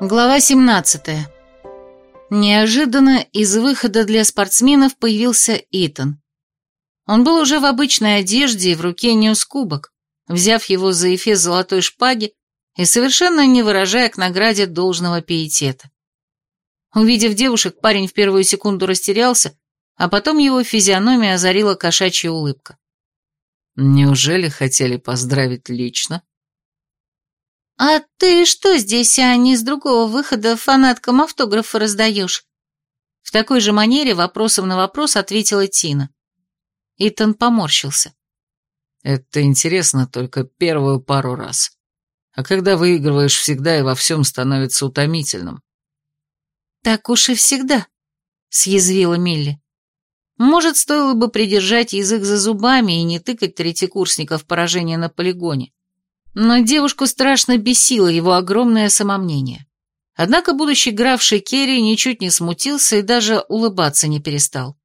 Глава 17. Неожиданно из выхода для спортсменов появился Итан. Он был уже в обычной одежде и в руке нес кубок, взяв его за эфес золотой шпаги и совершенно не выражая к награде должного пиетета. Увидев девушек, парень в первую секунду растерялся, а потом его физиономия озарила кошачья улыбка. «Неужели хотели поздравить лично?» «А ты что здесь, а не с другого выхода фанаткам автографы раздаешь?» В такой же манере вопросом на вопрос ответила Тина. Итан поморщился. «Это интересно только первую пару раз. А когда выигрываешь всегда и во всем становится утомительным». «Так уж и всегда», — съязвила Милли. «Может, стоило бы придержать язык за зубами и не тыкать третьекурсников поражения на полигоне. Но девушку страшно бесило его огромное самомнение. Однако будущий графший Керри ничуть не смутился и даже улыбаться не перестал.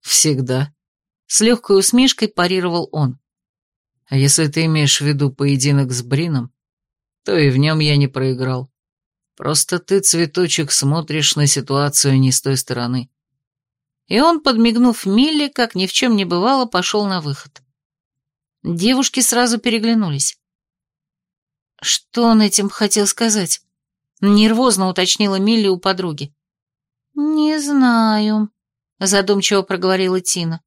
«Всегда», — с легкой усмешкой парировал он. «А если ты имеешь в виду поединок с Брином, то и в нем я не проиграл. Просто ты, цветочек, смотришь на ситуацию не с той стороны». И он, подмигнув Милли, как ни в чем не бывало, пошел на выход. Девушки сразу переглянулись. Что он этим хотел сказать? Нервозно уточнила Милли у подруги. «Не знаю», — задумчиво проговорила Тина.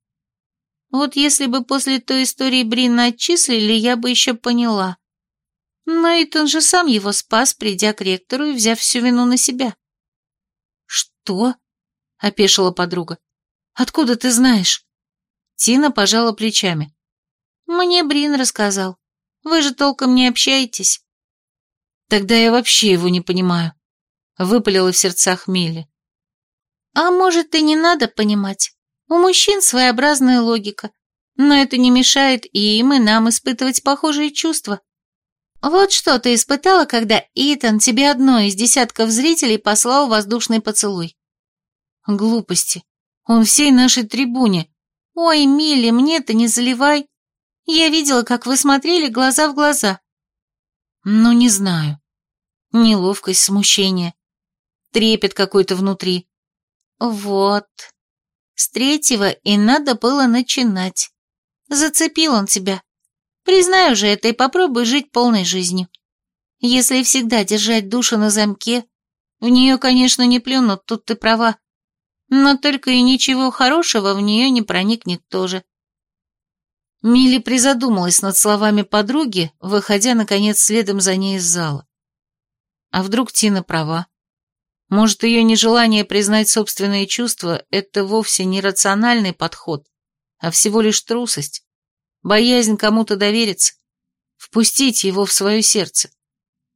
«Вот если бы после той истории Брина отчислили, я бы еще поняла. Но Итан же сам его спас, придя к ректору и взяв всю вину на себя». «Что?» — опешила подруга. «Откуда ты знаешь?» Тина пожала плечами. «Мне Брин рассказал. Вы же толком не общаетесь». Тогда я вообще его не понимаю. Выпалила в сердцах Милли. А может, и не надо понимать. У мужчин своеобразная логика. Но это не мешает и им, и нам испытывать похожие чувства. Вот что ты испытала, когда Итан тебе одной из десятков зрителей послал воздушный поцелуй. Глупости. Он всей нашей трибуне. Ой, Милли, мне-то не заливай. Я видела, как вы смотрели глаза в глаза. Ну, не знаю. Неловкость, смущение. Трепет какой-то внутри. Вот. С третьего и надо было начинать. Зацепил он тебя. Признаю же это и попробуй жить полной жизнью. Если всегда держать душу на замке, в нее, конечно, не плюнут, тут ты права. Но только и ничего хорошего в нее не проникнет тоже. Милли призадумалась над словами подруги, выходя, наконец, следом за ней из зала. А вдруг Тина права? Может, ее нежелание признать собственные чувства – это вовсе не рациональный подход, а всего лишь трусость, боязнь кому-то довериться, впустить его в свое сердце,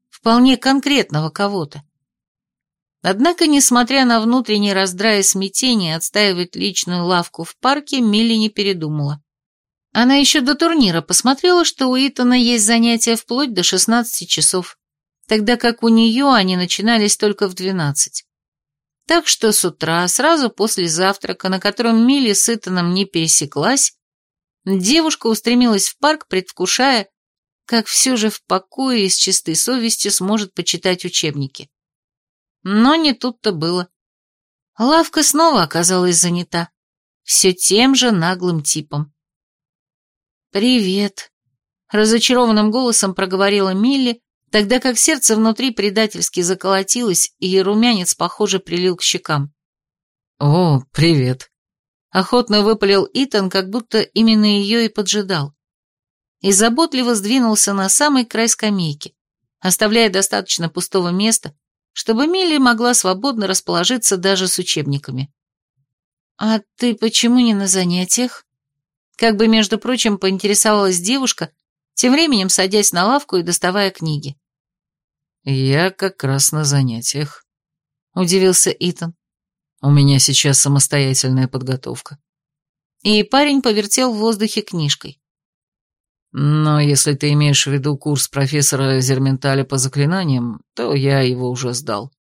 вполне конкретного кого-то. Однако, несмотря на внутренний раздрай и смятение, отстаивать личную лавку в парке Милли не передумала. Она еще до турнира посмотрела, что у Итана есть занятия вплоть до 16 часов, тогда как у нее они начинались только в 12. Так что с утра, сразу после завтрака, на котором Милли с Итаном не пересеклась, девушка устремилась в парк, предвкушая, как все же в покое и с чистой совестью сможет почитать учебники. Но не тут-то было. Лавка снова оказалась занята, все тем же наглым типом. «Привет», — разочарованным голосом проговорила Милли, тогда как сердце внутри предательски заколотилось, и румянец, похоже, прилил к щекам. «О, привет», — охотно выпалил Итан, как будто именно ее и поджидал. И заботливо сдвинулся на самый край скамейки, оставляя достаточно пустого места, чтобы Милли могла свободно расположиться даже с учебниками. «А ты почему не на занятиях?» Как бы, между прочим, поинтересовалась девушка, тем временем садясь на лавку и доставая книги. «Я как раз на занятиях», — удивился Итан. «У меня сейчас самостоятельная подготовка». И парень повертел в воздухе книжкой. «Но если ты имеешь в виду курс профессора Зерменталя по заклинаниям, то я его уже сдал.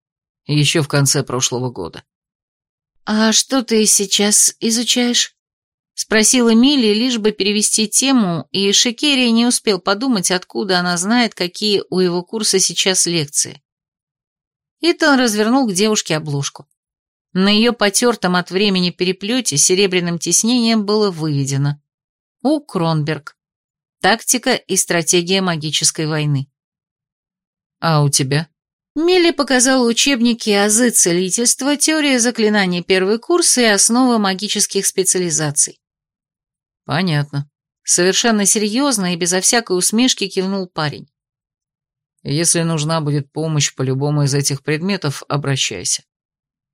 Еще в конце прошлого года». «А что ты сейчас изучаешь?» Спросила Милли, лишь бы перевести тему, и Шикерия не успел подумать, откуда она знает, какие у его курса сейчас лекции. Итан развернул к девушке обложку. На ее потертом от времени переплете серебряным тиснением было выведено «У. Кронберг. Тактика и стратегия магической войны». «А у тебя?» Милли показала учебники азы целительства, теория заклинаний первый курс и основы магических специализаций. Понятно. Совершенно серьезно и безо всякой усмешки кивнул парень. Если нужна будет помощь по любому из этих предметов, обращайся.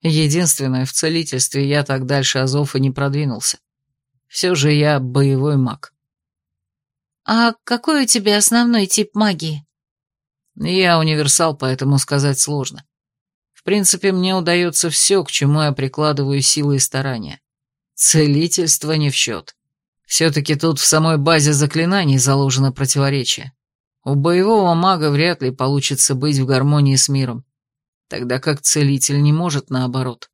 Единственное, в целительстве я так дальше Азов и не продвинулся. Все же я боевой маг. А какой у тебя основной тип магии? Я универсал, поэтому сказать сложно. В принципе, мне удается все, к чему я прикладываю силы и старания. Целительство не в счет. Все-таки тут в самой базе заклинаний заложено противоречие. У боевого мага вряд ли получится быть в гармонии с миром, тогда как целитель не может наоборот.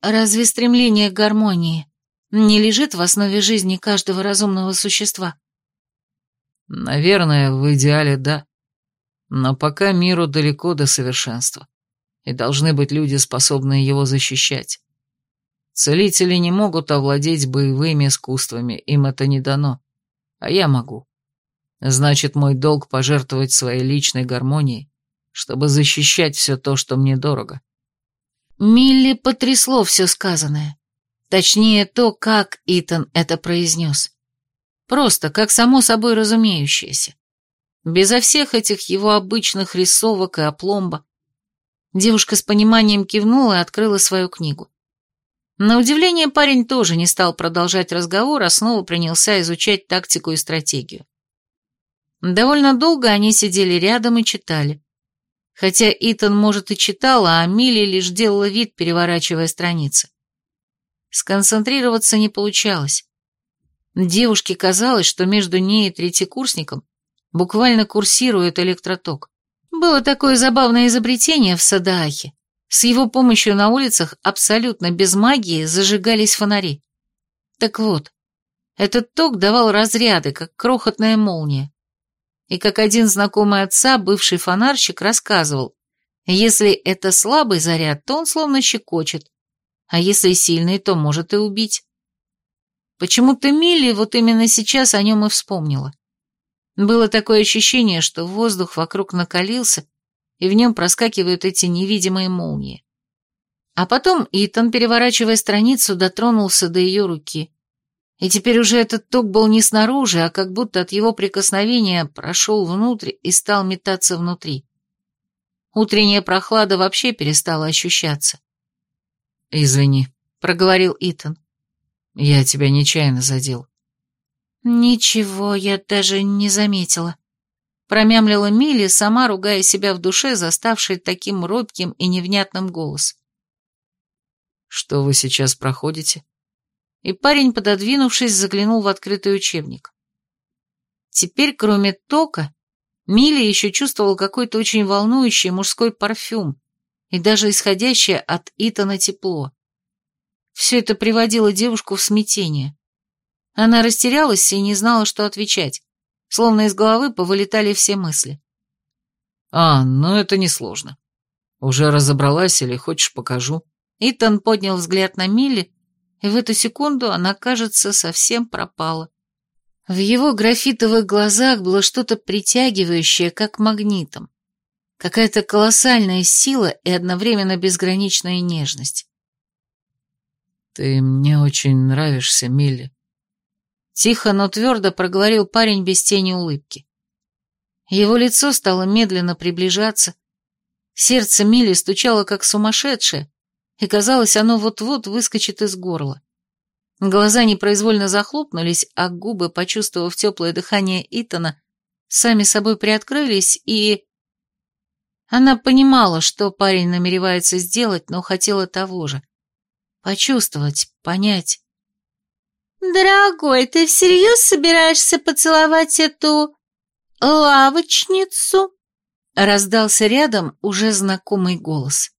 Разве стремление к гармонии не лежит в основе жизни каждого разумного существа? Наверное, в идеале да. Но пока миру далеко до совершенства, и должны быть люди, способные его защищать. Целители не могут овладеть боевыми искусствами, им это не дано, а я могу. Значит, мой долг пожертвовать своей личной гармонией, чтобы защищать все то, что мне дорого. Милли потрясло все сказанное. Точнее, то, как Итан это произнес. Просто, как само собой разумеющееся. Безо всех этих его обычных рисовок и опломба. Девушка с пониманием кивнула и открыла свою книгу. На удивление парень тоже не стал продолжать разговор, а снова принялся изучать тактику и стратегию. Довольно долго они сидели рядом и читали. Хотя Итан, может, и читал, а Амилия лишь делала вид, переворачивая страницы. Сконцентрироваться не получалось. Девушке казалось, что между ней и третьекурсником буквально курсирует электроток. Было такое забавное изобретение в Садаахе. С его помощью на улицах абсолютно без магии зажигались фонари. Так вот, этот ток давал разряды, как крохотная молния. И как один знакомый отца, бывший фонарщик, рассказывал, если это слабый заряд, то он словно щекочет, а если сильный, то может и убить. Почему-то Милли вот именно сейчас о нем и вспомнила. Было такое ощущение, что воздух вокруг накалился, и в нем проскакивают эти невидимые молнии. А потом Итан, переворачивая страницу, дотронулся до ее руки. И теперь уже этот ток был не снаружи, а как будто от его прикосновения прошел внутрь и стал метаться внутри. Утренняя прохлада вообще перестала ощущаться. «Извини», — проговорил Итан. «Я тебя нечаянно задел». «Ничего, я даже не заметила», — промямлила Милли, сама ругая себя в душе, заставшей таким робким и невнятным голос. «Что вы сейчас проходите?» И парень, пододвинувшись, заглянул в открытый учебник. Теперь, кроме тока, Милли еще чувствовал какой-то очень волнующий мужской парфюм и даже исходящее от Итана тепло. Все это приводило девушку в смятение. Она растерялась и не знала, что отвечать, словно из головы повылетали все мысли. «А, ну это несложно. Уже разобралась или хочешь покажу?» Итан поднял взгляд на Милли, и в эту секунду она, кажется, совсем пропала. В его графитовых глазах было что-то притягивающее, как магнитом. Какая-то колоссальная сила и одновременно безграничная нежность. «Ты мне очень нравишься, Милли», Тихо, но твердо проговорил парень без тени улыбки. Его лицо стало медленно приближаться. Сердце Мили стучало как сумасшедшее, и казалось, оно вот-вот выскочит из горла. Глаза непроизвольно захлопнулись, а губы, почувствовав теплое дыхание Итана, сами собой приоткрылись, и... Она понимала, что парень намеревается сделать, но хотела того же. Почувствовать, понять. «Дорогой, ты всерьез собираешься поцеловать эту... лавочницу?» Раздался рядом уже знакомый голос.